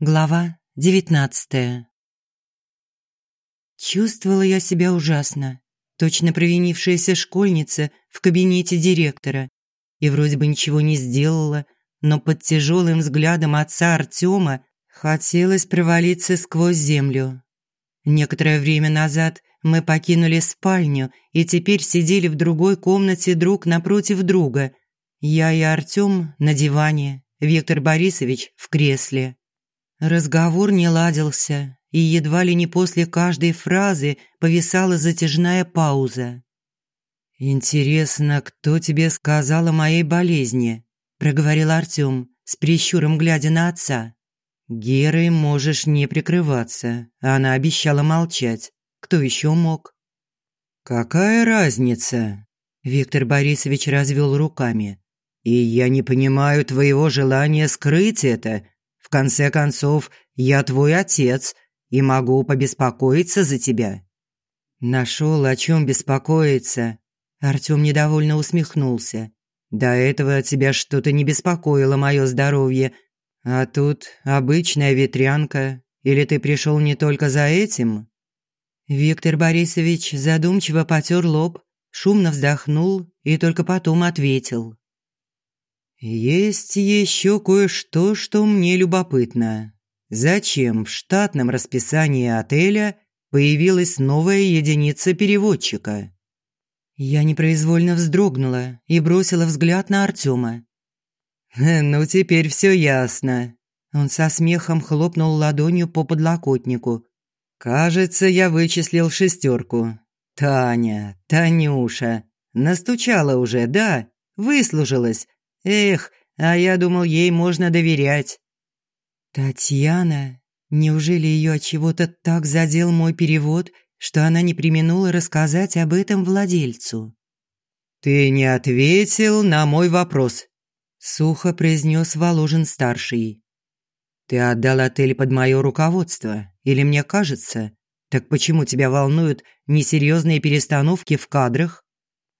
Глава девятнадцатая. Чувствовала я себя ужасно, точно провинившаяся школьница в кабинете директора. И вроде бы ничего не сделала, но под тяжелым взглядом отца Артема хотелось провалиться сквозь землю. Некоторое время назад мы покинули спальню и теперь сидели в другой комнате друг напротив друга. Я и Артем на диване, Виктор Борисович в кресле. Разговор не ладился, и едва ли не после каждой фразы повисала затяжная пауза. «Интересно, кто тебе сказал о моей болезни?» – проговорил Артём, с прищуром глядя на отца. «Герой можешь не прикрываться, она обещала молчать. Кто еще мог?» «Какая разница?» – Виктор Борисович развел руками. «И я не понимаю твоего желания скрыть это, в конце концов, я твой отец и могу побеспокоиться за тебя». Нашел, о чем беспокоиться. Артем недовольно усмехнулся. До этого тебя что-то не беспокоило мое здоровье, а тут обычная ветрянка. Или ты пришел не только за этим?» Виктор Борисович задумчиво потер лоб, шумно вздохнул и только потом ответил. «Есть еще кое-что, что мне любопытно. Зачем в штатном расписании отеля появилась новая единица переводчика?» Я непроизвольно вздрогнула и бросила взгляд на Артема. «Ну, теперь все ясно». Он со смехом хлопнул ладонью по подлокотнику. «Кажется, я вычислил шестерку. Таня, Танюша. Настучала уже, да? Выслужилась. Эх, а я думал, ей можно доверять. Татьяна, неужели ее от чего-то так задел мой перевод, что она не применула рассказать об этом владельцу? Ты не ответил на мой вопрос, сухо произнес Воложин-старший. Ты отдал отель под мое руководство, или мне кажется? Так почему тебя волнуют несерьезные перестановки в кадрах?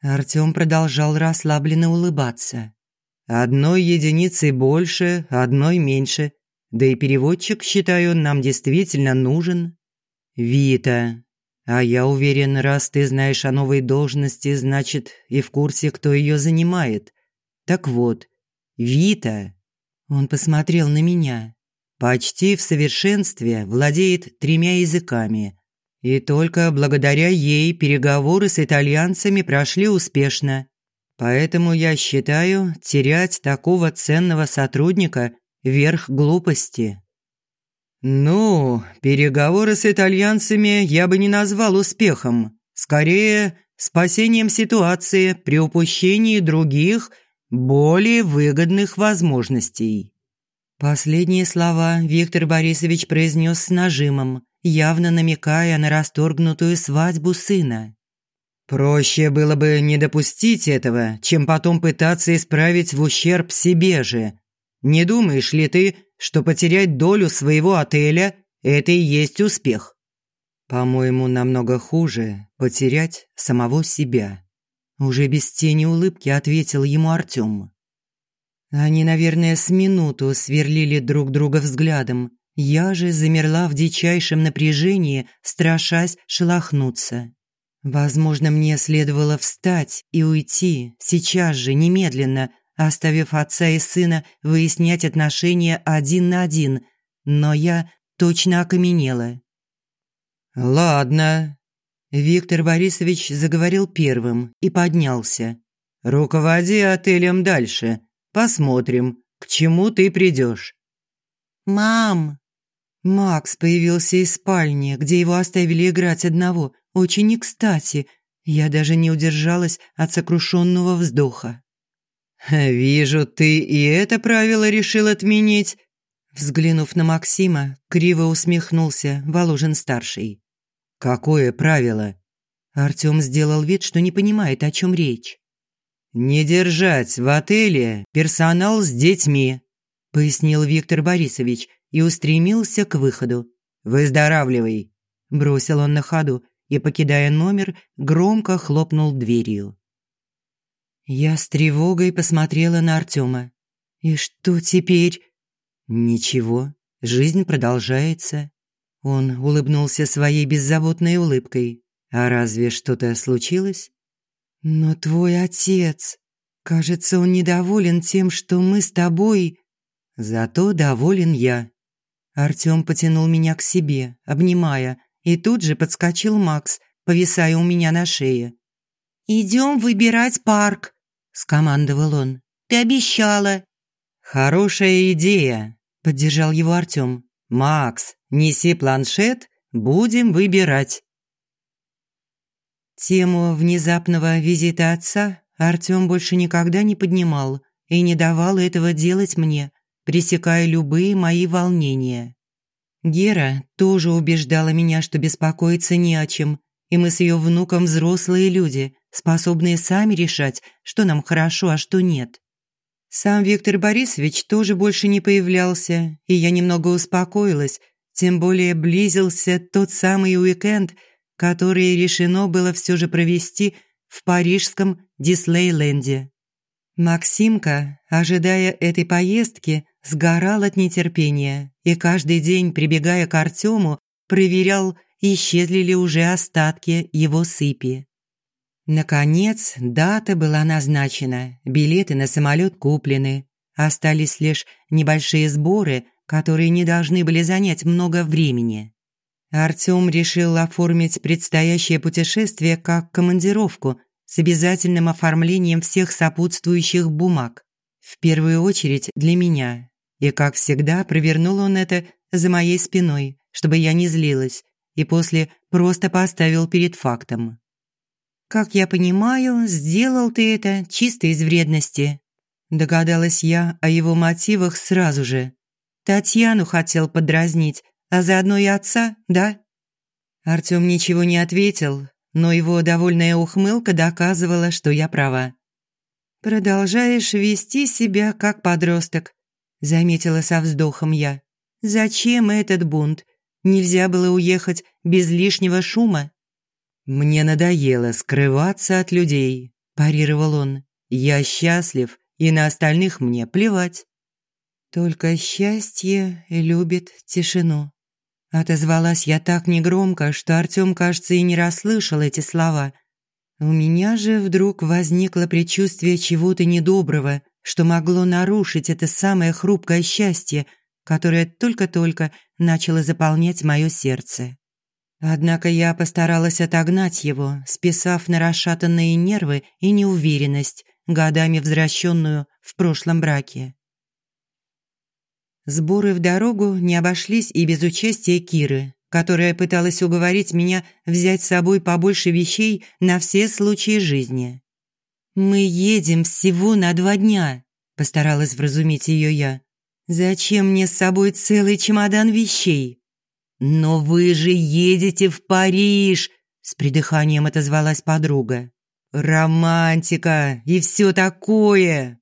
Артём продолжал расслабленно улыбаться. Одной единицей больше, одной меньше. Да и переводчик, считаю, нам действительно нужен. Вита. А я уверен, раз ты знаешь о новой должности, значит, и в курсе, кто ее занимает. Так вот, Вита. Он посмотрел на меня. Почти в совершенстве владеет тремя языками. И только благодаря ей переговоры с итальянцами прошли успешно. Поэтому я считаю, терять такого ценного сотрудника – верх глупости. Ну, переговоры с итальянцами я бы не назвал успехом. Скорее, спасением ситуации при упущении других, более выгодных возможностей. Последние слова Виктор Борисович произнес с нажимом, явно намекая на расторгнутую свадьбу сына. Проще было бы не допустить этого, чем потом пытаться исправить в ущерб себе же. Не думаешь ли ты, что потерять долю своего отеля – это и есть успех? По-моему, намного хуже потерять самого себя. Уже без тени улыбки ответил ему Артём. Они, наверное, с минуту сверлили друг друга взглядом. Я же замерла в дичайшем напряжении, страшась шелохнуться. Возможно, мне следовало встать и уйти, сейчас же, немедленно, оставив отца и сына выяснять отношения один на один, но я точно окаменела. «Ладно», – Виктор Борисович заговорил первым и поднялся. «Руководи отелем дальше. Посмотрим, к чему ты придешь». «Мам!» Макс появился из спальни, где его оставили играть одного – очень не кстати. Я даже не удержалась от сокрушенного вздоха. «Вижу, ты и это правило решил отменить». Взглянув на Максима, криво усмехнулся Воложин-старший. «Какое правило?» Артём сделал вид, что не понимает, о чем речь. «Не держать в отеле персонал с детьми», – пояснил Виктор Борисович и устремился к выходу. «Выздоравливай», – бросил он на ходу и, покидая номер, громко хлопнул дверью. Я с тревогой посмотрела на Артема. «И что теперь?» «Ничего», жизнь продолжается. Он улыбнулся своей беззаботной улыбкой. А разве что-то случилось? Но твой отец, кажется, он недоволен тем, что мы с тобой... Зато доволен я. Артём потянул меня к себе, обнимая, и тут же подскочил Макс, повисая у меня на шее. «Идем выбирать парк», – скомандовал он. «Ты обещала». «Хорошая идея», – поддержал его Артём. «Макс, неси планшет, будем выбирать». Тему внезапного визита отца Артём больше никогда не поднимал и не давал этого делать мне, пресекая любые мои волнения. Гера тоже убеждала меня, что беспокоиться не о чем, и мы с ее внуком взрослые люди, способные сами решать, что нам хорошо, а что нет. Сам Виктор Борисович тоже больше не появлялся, и я немного успокоилась, тем более близился тот самый уикенд, который решено было все же провести в парижском Диснейленде. Максимка, ожидая этой поездки, сгорал от нетерпения и каждый день, прибегая к Артему, проверял, исчезли ли уже остатки его сыпи. Наконец, дата была назначена, билеты на самолет куплены. Остались лишь небольшие сборы, которые не должны были занять много времени. Артём решил оформить предстоящее путешествие как командировку с обязательным оформлением всех сопутствующих бумаг. В первую очередь для меня, и, как всегда, провернул он это за моей спиной, чтобы я не злилась, и после просто поставил перед фактом. «Как я понимаю, сделал ты это чисто из вредности», догадалась я о его мотивах сразу же. Татьяну хотел подразнить, а заодно и отца, да? Артём ничего не ответил, но его довольная ухмылка доказывала, что я права. «Продолжаешь вести себя как подросток заметила со вздохом я. Зачем этот бунт? Нельзя было уехать без лишнего шума. Мне надоело скрываться от людей, парировал он. Я счастлив, и на остальных мне плевать. Только счастье любит тишину. Отозвалась я так негромко, что Артём, кажется, и не расслышал эти слова. У меня же вдруг возникло предчувствие чего-то недоброго, что могло нарушить это самое хрупкое счастье, которое только-только начало заполнять мое сердце. Однако я постаралась отогнать его, списав на расшатанные нервы и неуверенность, годами возвращенную в прошлом браке. Сборы в дорогу не обошлись и без участия Киры, которая пыталась уговорить меня взять с собой побольше вещей на все случаи жизни. «Мы едем всего на два дня», – постаралась вразумить ее я. «Зачем мне с собой целый чемодан вещей?» «Но вы же едете в Париж!» – с придыханием отозвалась подруга. «Романтика и все такое!»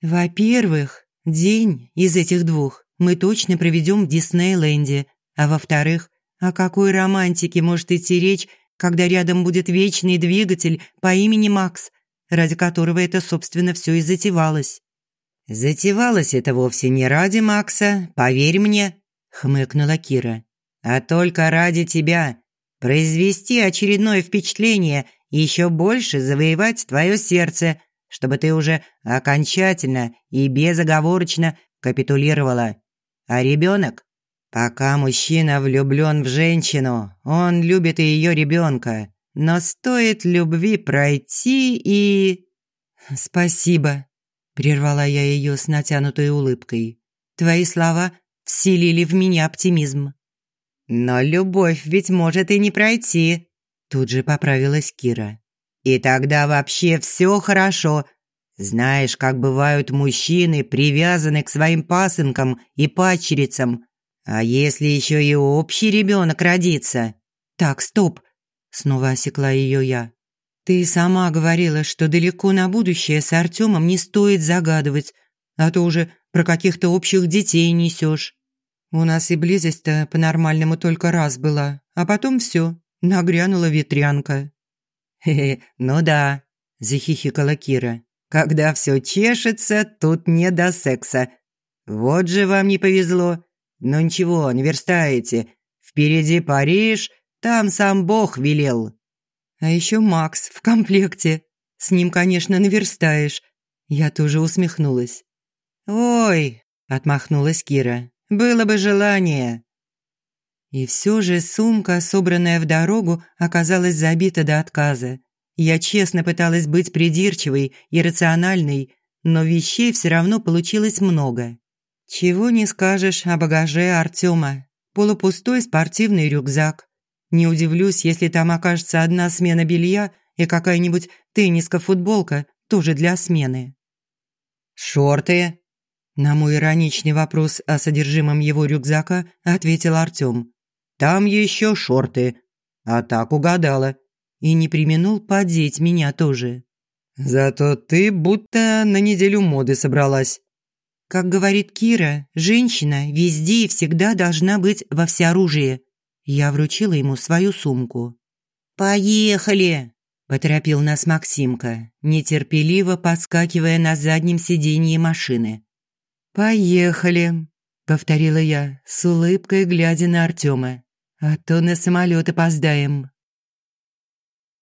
«Во-первых, день из этих двух мы точно проведем в Диснейленде, а во-вторых, о какой романтике может идти речь, когда рядом будет вечный двигатель по имени Макс, ради которого это, собственно, все и затевалось. «Затевалось это вовсе не ради Макса, поверь мне», – хмыкнула Кира. «А только ради тебя. Произвести очередное впечатление и еще больше завоевать твое сердце, чтобы ты уже окончательно и безоговорочно капитулировала. А ребенок? Пока мужчина влюблен в женщину, он любит и ее ребенка. Но стоит любви пройти и... Спасибо, прервала я ее с натянутой улыбкой. Твои слова вселили в меня оптимизм. Но любовь ведь может и не пройти, тут же поправилась Кира. И тогда вообще все хорошо. Знаешь, как бывают мужчины, привязаны к своим пасынкам и падчерицам. А если еще и общий ребенок родится? Так, стоп, Снова осекла ее я. «Ты сама говорила, что далеко на будущее с Артемом не стоит загадывать, а то уже про каких-то общих детей несешь. У нас и близость-то по-нормальному только раз была, а потом все, нагрянула ветрянка». «Хе-хе, ну да», – захихикала Кира. «Когда все чешется, тут не до секса. Вот же вам не повезло. Но ничего, наверстаете. Впереди Париж, там сам Бог велел». А еще Макс в комплекте. С ним, конечно, наверстаешь. Я тоже усмехнулась. «Ой», – отмахнулась Кира, – «было бы желание». И все же сумка, собранная в дорогу, оказалась забита до отказа. Я честно пыталась быть придирчивой и рациональной, но вещей все равно получилось много. Чего не скажешь о багаже Артема. Полупустой спортивный рюкзак. Не удивлюсь, если там окажется одна смена белья и какая-нибудь тенниска-футболка тоже для смены. «Шорты?» На мой ироничный вопрос о содержимом его рюкзака ответил Артём. «Там еще шорты». А так угадала. И не применул подеть меня тоже. «Зато ты будто на неделю моды собралась». Как говорит Кира, женщина везде и всегда должна быть во всеоружии. Я вручила ему свою сумку. «Поехали!» – поторопил нас Максимка, нетерпеливо подскакивая на заднем сиденье машины. «Поехали!» – повторила я, с улыбкой глядя на Артема. «А то на самолет опоздаем».